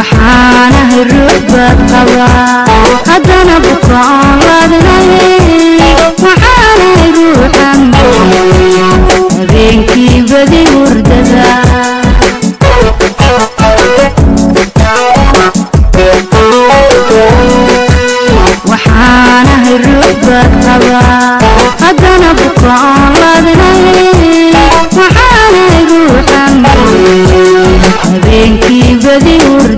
waxaanahay ruux baad qabaa haddana bukaan laadnay waxaanahay ruuxan habeenkii badi hurdada waxaanahay ruux baad qabaa haddana bukaan laadnay waxaanahay ruuxan habeenkii badi hurdada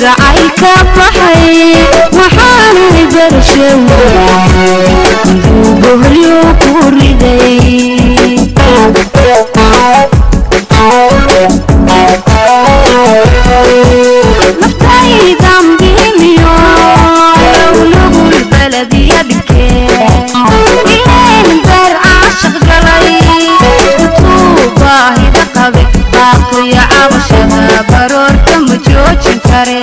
قعيك الطحي محالي برشم قهري وكوري نفتاي ذنبي مليون ولو البلد يبكي بين دار عاشق قلي وطوبه دقبك باقي عرشها برور zuciyocin tare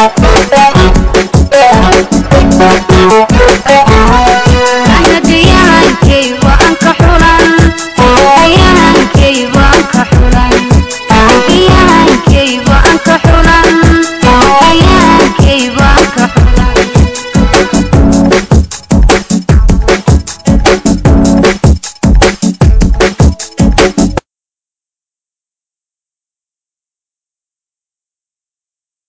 Ajá.